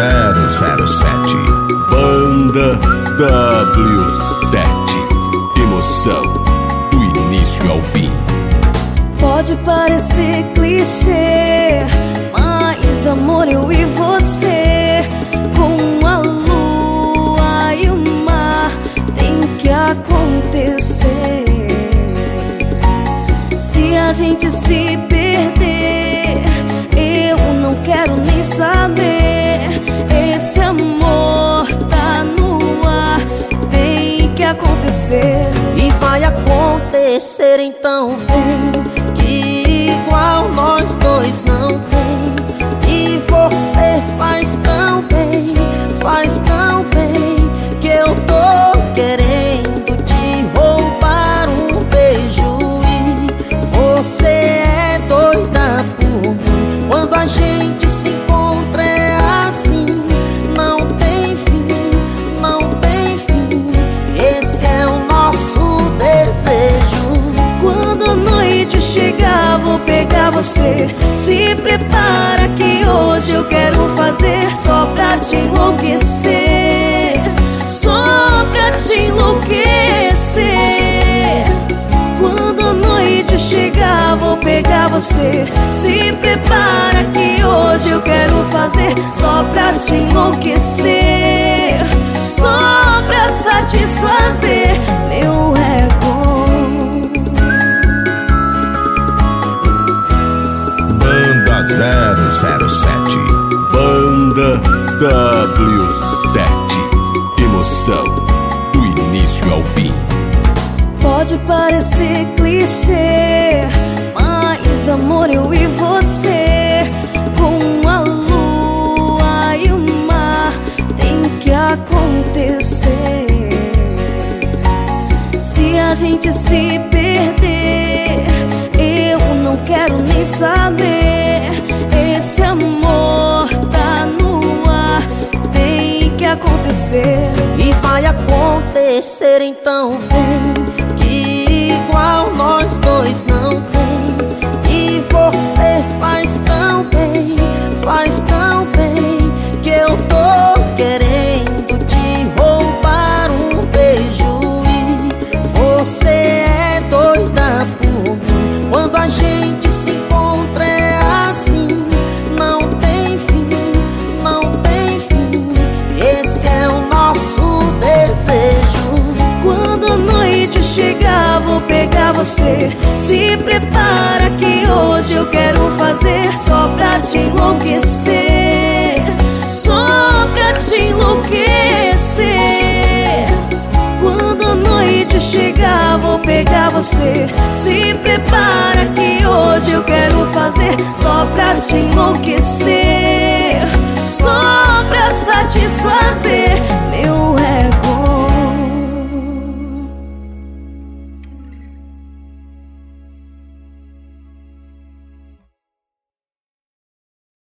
007. Banda W7. Emoção do início ao fim. Pode parecer clichê, mas amor, eu e você. Com a lua e o mar, tem que acontecer. Se a gente se perder. Acontecer. E vai acontecer então vem Que você. Se prepara que hoje eu quero fazer só pra te enlouquecer. Só pra te enlouquecer. Quando a noite chegar, vou pegar você. Se prepara que hoje eu quero fazer só pra te enlouquecer. Só pra satisfazer 007 Banda W7 Emoção do início ao fim. Pode parecer clichê, mas amor, eu e você, com a lua e o mar, tem que acontecer. Se a gente se perder, acontecer. E vai acontecer então vem enlouquecer. Só pra te enlouquecer. Quando a noite chegar, vou pegar você. Se prepara que hoje eu quero fazer só pra te enlouquecer. Só pra satisfazer